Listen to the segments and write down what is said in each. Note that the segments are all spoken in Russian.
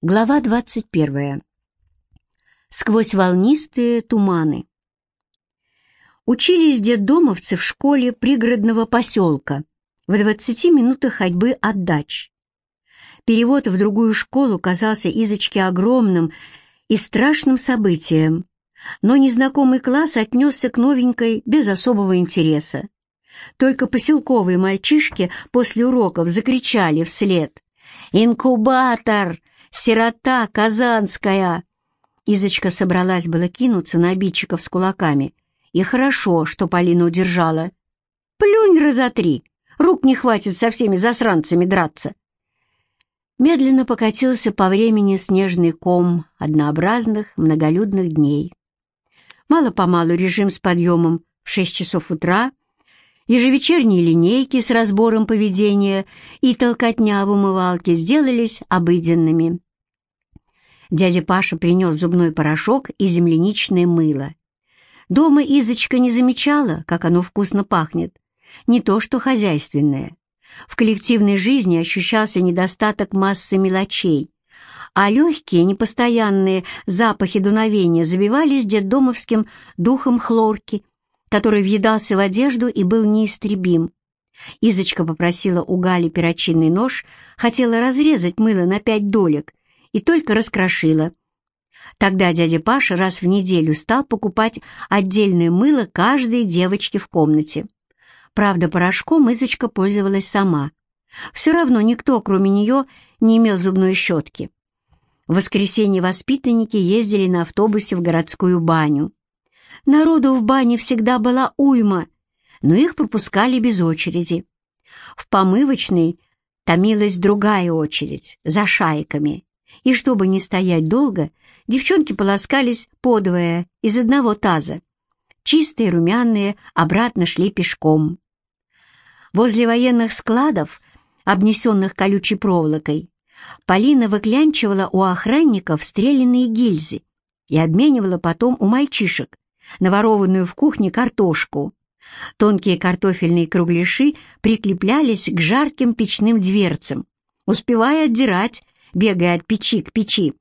Глава 21. Сквозь волнистые туманы. Учились детдомовцы в школе пригородного поселка в 20 минутах ходьбы от дач. Перевод в другую школу казался Изочке огромным и страшным событием, но незнакомый класс отнесся к новенькой без особого интереса. Только поселковые мальчишки после уроков закричали вслед «Инкубатор! Сирота Казанская!» Изочка собралась было кинуться на обидчиков с кулаками. И хорошо, что Полина удержала. «Плюнь раза три! Рук не хватит со всеми засранцами драться!» Медленно покатился по времени снежный ком однообразных многолюдных дней. Мало-помалу режим с подъемом в шесть часов утра, ежевечерние линейки с разбором поведения и толкотня в умывалке сделались обыденными. Дядя Паша принес зубной порошок и земляничное мыло. Дома Изочка не замечала, как оно вкусно пахнет. Не то что хозяйственное. В коллективной жизни ощущался недостаток массы мелочей, а легкие, непостоянные запахи дуновения забивались детдомовским духом хлорки, который въедался в одежду и был неистребим. Изочка попросила у Гали перочинный нож, хотела разрезать мыло на пять долек, и только раскрошила. Тогда дядя Паша раз в неделю стал покупать отдельное мыло каждой девочке в комнате. Правда, порошком Изочка пользовалась сама. Все равно никто, кроме нее, не имел зубной щетки. В воскресенье воспитанники ездили на автобусе в городскую баню. Народу в бане всегда была уйма, но их пропускали без очереди. В помывочной томилась другая очередь, за шайками, и чтобы не стоять долго, девчонки полоскались подвое из одного таза. Чистые, румяные, обратно шли пешком. Возле военных складов, обнесенных колючей проволокой, Полина выклянчивала у охранников стрелянные гильзы и обменивала потом у мальчишек наворованную в кухне картошку. Тонкие картофельные кругляши прикреплялись к жарким печным дверцам, успевая отдирать бегая от печи к печи.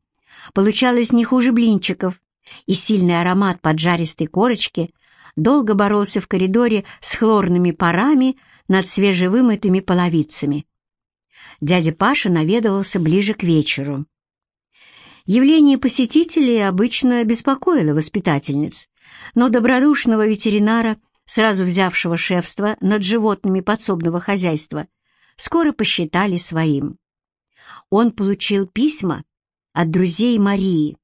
Получалось не хуже блинчиков, и сильный аромат поджаристой корочки долго боролся в коридоре с хлорными парами над свежевымытыми половицами. Дядя Паша наведывался ближе к вечеру. Явление посетителей обычно беспокоило воспитательниц, но добродушного ветеринара, сразу взявшего шефство над животными подсобного хозяйства, скоро посчитали своим он получил письма от друзей Марии.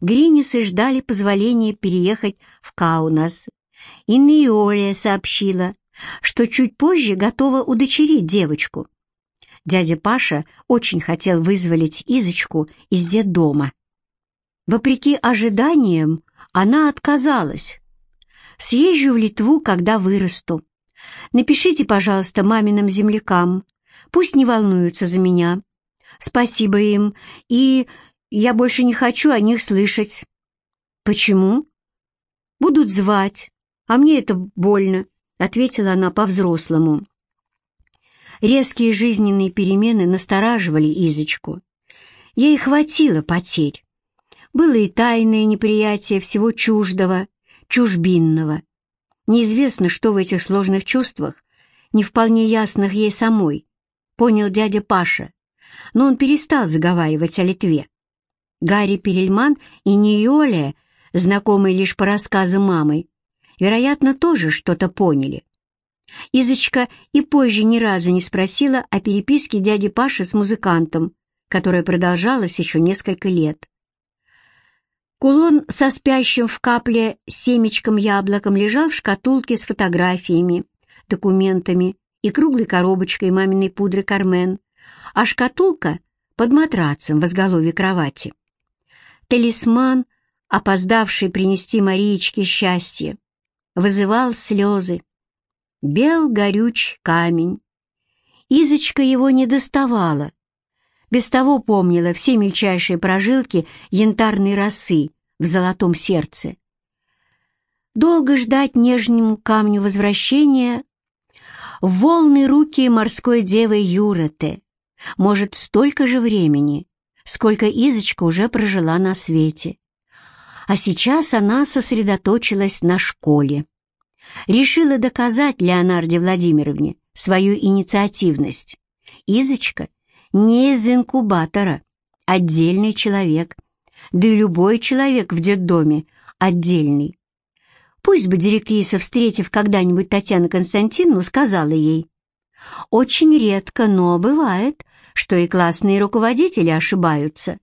Гринисы ждали позволения переехать в Каунас. И Ниолия сообщила, что чуть позже готова удочерить девочку. Дядя Паша очень хотел вызволить Изочку из детдома. Вопреки ожиданиям, она отказалась. «Съезжу в Литву, когда вырасту. Напишите, пожалуйста, маминым землякам. Пусть не волнуются за меня. Спасибо им, и я больше не хочу о них слышать. Почему? Будут звать, а мне это больно, ответила она по-взрослому. Резкие жизненные перемены настораживали Изочку. Ей хватило потерь. Было и тайное неприятие всего чуждого, чужбинного. Неизвестно, что в этих сложных чувствах, не вполне ясных ей самой, понял дядя Паша, но он перестал заговаривать о Литве. Гарри Перельман и Ниоле, знакомые лишь по рассказам мамы, вероятно, тоже что-то поняли. Изочка и позже ни разу не спросила о переписке дяди Паши с музыкантом, которая продолжалась еще несколько лет. Кулон со спящим в капле семечком-яблоком лежал в шкатулке с фотографиями, документами и круглой коробочкой маминой пудры Кармен, а шкатулка под матрацем в изголовье кровати. Талисман, опоздавший принести Мариечке счастье, вызывал слезы. Бел горюч камень. Изочка его не доставала. Без того помнила все мельчайшие прожилки янтарной росы в золотом сердце. Долго ждать нежному камню возвращения в волны руки морской девы Юрете, может, столько же времени, сколько Изочка уже прожила на свете. А сейчас она сосредоточилась на школе. Решила доказать Леонарде Владимировне свою инициативность. Изочка не из инкубатора, отдельный человек, да и любой человек в детдоме отдельный. Пусть бы директриса, встретив когда-нибудь Татьяну Константиновну, сказала ей, «Очень редко, но бывает, что и классные руководители ошибаются.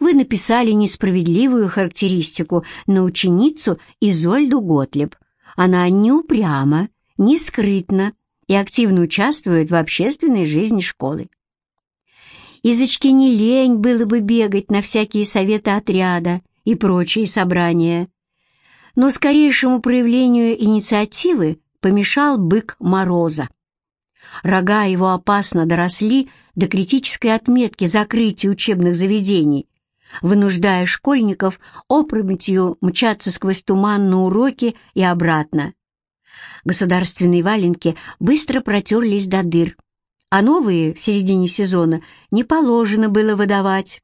Вы написали несправедливую характеристику на ученицу Изольду Готлеб. Она не упряма, не скрытна и активно участвует в общественной жизни школы. Изочке не лень было бы бегать на всякие советы отряда и прочие собрания. Но скорейшему проявлению инициативы помешал бык Мороза. Рога его опасно доросли до критической отметки закрытия учебных заведений, вынуждая школьников опрометью мчаться сквозь туман на уроки и обратно. Государственные валенки быстро протерлись до дыр, а новые в середине сезона не положено было выдавать.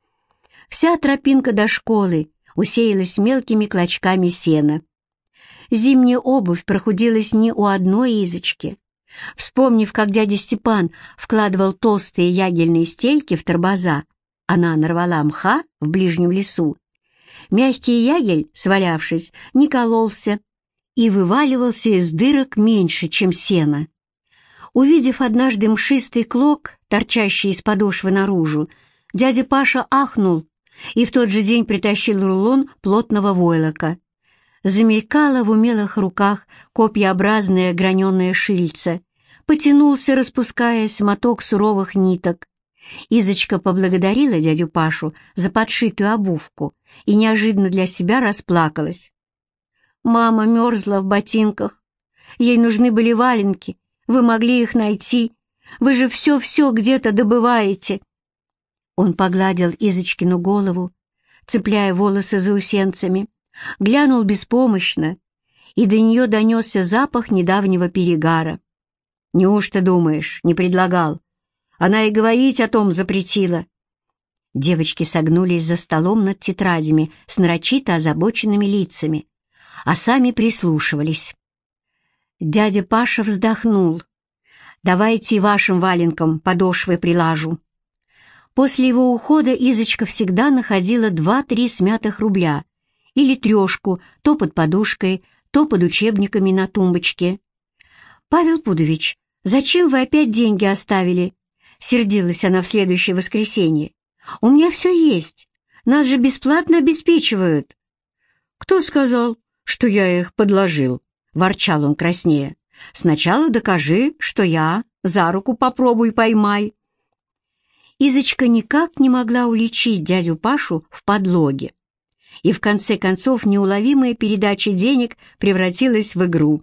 Вся тропинка до школы усеялась мелкими клочками сена. Зимняя обувь прохудилась не у одной изочки. Вспомнив, как дядя Степан вкладывал толстые ягельные стельки в торбоза, она нарвала мха в ближнем лесу. Мягкий ягель, свалявшись, не кололся и вываливался из дырок меньше, чем сено. Увидев однажды мшистый клок, торчащий из подошвы наружу, дядя Паша ахнул и в тот же день притащил рулон плотного войлока. Замелькало в умелых руках копьеобразное граненое шильце, потянулся, распускаясь, моток суровых ниток. Изочка поблагодарила дядю Пашу за подшитую обувку и неожиданно для себя расплакалась. «Мама мерзла в ботинках. Ей нужны были валенки, вы могли их найти. Вы же все-все где-то добываете». Он погладил Изочкину голову, цепляя волосы заусенцами, глянул беспомощно, и до нее донесся запах недавнего перегара. «Неужто думаешь, не предлагал? Она и говорить о том запретила». Девочки согнулись за столом над тетрадями с нарочито озабоченными лицами, а сами прислушивались. Дядя Паша вздохнул. «Давайте вашим валенкам подошвы прилажу». После его ухода Изочка всегда находила два-три смятых рубля или трешку то под подушкой, то под учебниками на тумбочке. «Павел Пудович, зачем вы опять деньги оставили?» Сердилась она в следующее воскресенье. «У меня все есть. Нас же бесплатно обеспечивают». «Кто сказал, что я их подложил?» — ворчал он краснее. «Сначала докажи, что я, за руку попробуй поймай». Изочка никак не могла уличить дядю Пашу в подлоге. И в конце концов неуловимая передача денег превратилась в игру.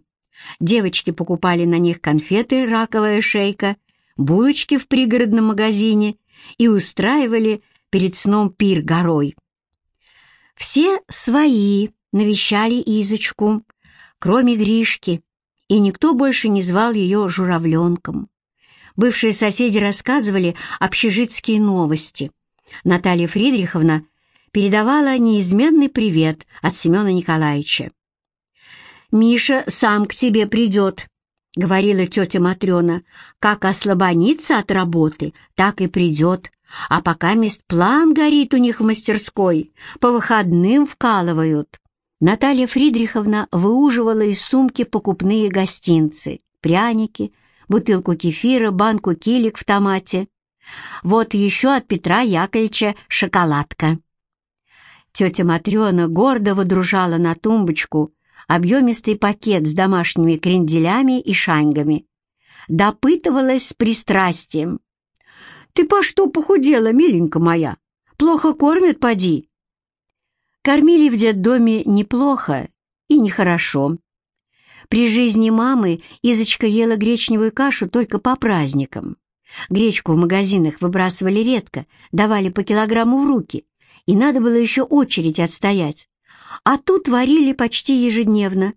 Девочки покупали на них конфеты «Раковая шейка», булочки в пригородном магазине и устраивали перед сном пир горой. Все свои навещали Изочку, кроме Гришки, и никто больше не звал ее журавленком. Бывшие соседи рассказывали общежитские новости. Наталья Фридриховна передавала неизменный привет от Семена Николаевича. «Миша сам к тебе придет», — говорила тетя Матрена. «Как ослабонится от работы, так и придет. А пока мест план горит у них в мастерской, по выходным вкалывают». Наталья Фридриховна выуживала из сумки покупные гостинцы, пряники, бутылку кефира, банку килик в томате. Вот еще от Петра Яковлевича шоколадка. Тетя Матрена гордо водружала на тумбочку объемистый пакет с домашними кренделями и шаньгами. Допытывалась с пристрастием. «Ты по что похудела, миленька моя? Плохо кормят, поди?» Кормили в детдоме неплохо и нехорошо. При жизни мамы Изочка ела гречневую кашу только по праздникам. Гречку в магазинах выбрасывали редко, давали по килограмму в руки, и надо было еще очередь отстоять. А тут варили почти ежедневно.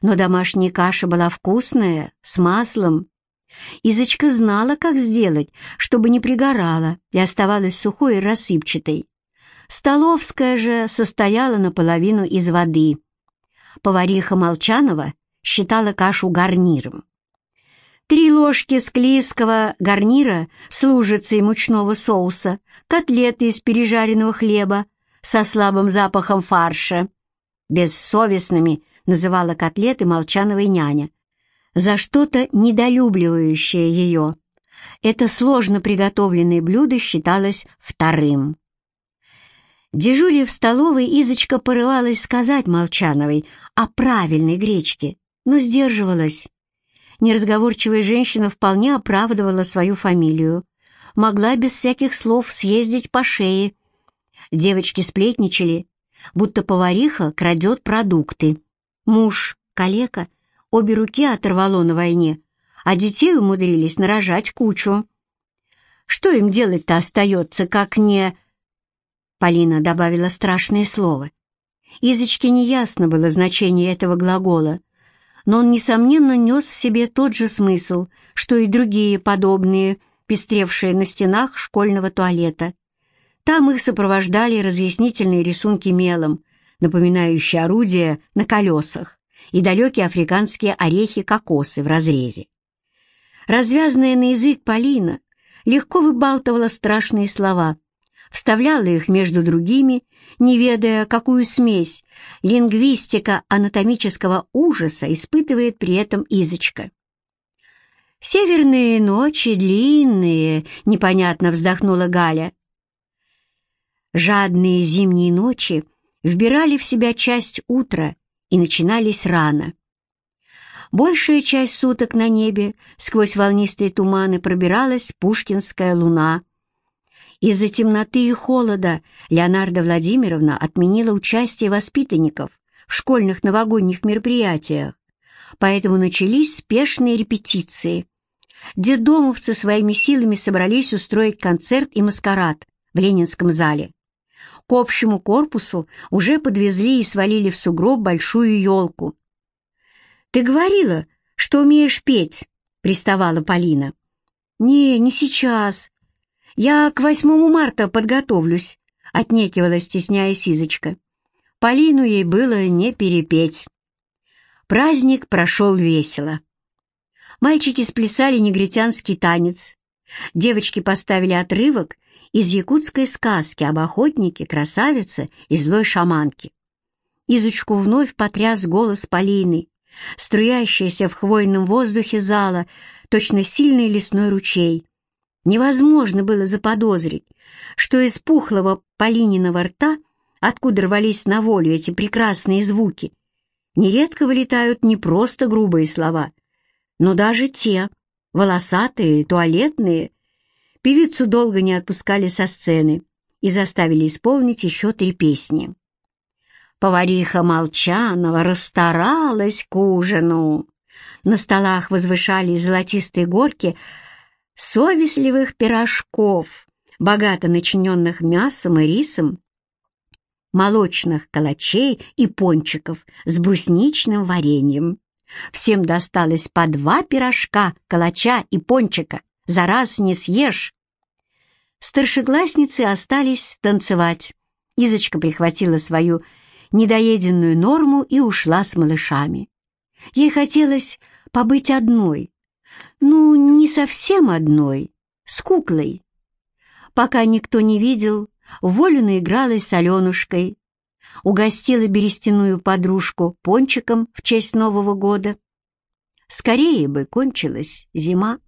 Но домашняя каша была вкусная, с маслом. Изочка знала, как сделать, чтобы не пригорала и оставалась сухой и рассыпчатой. Столовская же состояла наполовину из воды. Повариха Молчанова считала кашу гарниром. Три ложки склизкого гарнира с лужицей мучного соуса, котлеты из пережаренного хлеба со слабым запахом фарша. Бессовестными называла котлеты Молчановой няня, за что-то недолюбливающее ее. Это сложно приготовленное блюдо считалось вторым. Дежуря в столовой, Изочка порывалась сказать Молчановой о правильной гречке, но сдерживалась. Неразговорчивая женщина вполне оправдывала свою фамилию. Могла без всяких слов съездить по шее. Девочки сплетничали, будто повариха крадет продукты. Муж, калека, обе руки оторвало на войне, а детей умудрились нарожать кучу. Что им делать-то остается, как не... Полина добавила страшное слово. Изочке неясно было значение этого глагола, но он, несомненно, нес в себе тот же смысл, что и другие подобные, пестревшие на стенах школьного туалета. Там их сопровождали разъяснительные рисунки мелом, напоминающие орудия на колесах, и далекие африканские орехи-кокосы в разрезе. Развязанная на язык Полина легко выбалтывала страшные слова, вставляла их между другими не ведая, какую смесь лингвистика анатомического ужаса испытывает при этом Изочка. «Северные ночи длинные», — непонятно вздохнула Галя. Жадные зимние ночи вбирали в себя часть утра и начинались рано. Большая часть суток на небе сквозь волнистые туманы пробиралась пушкинская луна, из-за темноты и холода Леонарда Владимировна отменила участие воспитанников в школьных новогодних мероприятиях, поэтому начались спешные репетиции. Дедомовцы своими силами собрались устроить концерт и маскарад в Ленинском зале. К общему корпусу уже подвезли и свалили в сугроб большую елку. «Ты говорила, что умеешь петь?» — приставала Полина. «Не, не сейчас», «Я к 8 марта подготовлюсь», — отнекивалась, стесняясь Изочка. Полину ей было не перепеть. Праздник прошел весело. Мальчики сплясали негритянский танец. Девочки поставили отрывок из якутской сказки об охотнике, красавице и злой шаманке. Изочку вновь потряс голос Полины, струящийся в хвойном воздухе зала, точно сильный лесной ручей. Невозможно было заподозрить, что из пухлого Полининого рта, откуда рвались на волю эти прекрасные звуки, нередко вылетают не просто грубые слова, но даже те, волосатые, туалетные. Певицу долго не отпускали со сцены и заставили исполнить еще три песни. Повариха Молчанова расстаралась к ужину. На столах возвышались золотистые горки совестливых пирожков, богато начиненных мясом и рисом, молочных калачей и пончиков с брусничным вареньем. Всем досталось по два пирожка, калача и пончика. За раз не съешь. Старшеклассницы остались танцевать. Изочка прихватила свою недоеденную норму и ушла с малышами. Ей хотелось побыть одной, ну, не совсем одной, с куклой. Пока никто не видел, волю наигралась с Аленушкой, угостила берестяную подружку пончиком в честь Нового года. Скорее бы кончилась зима.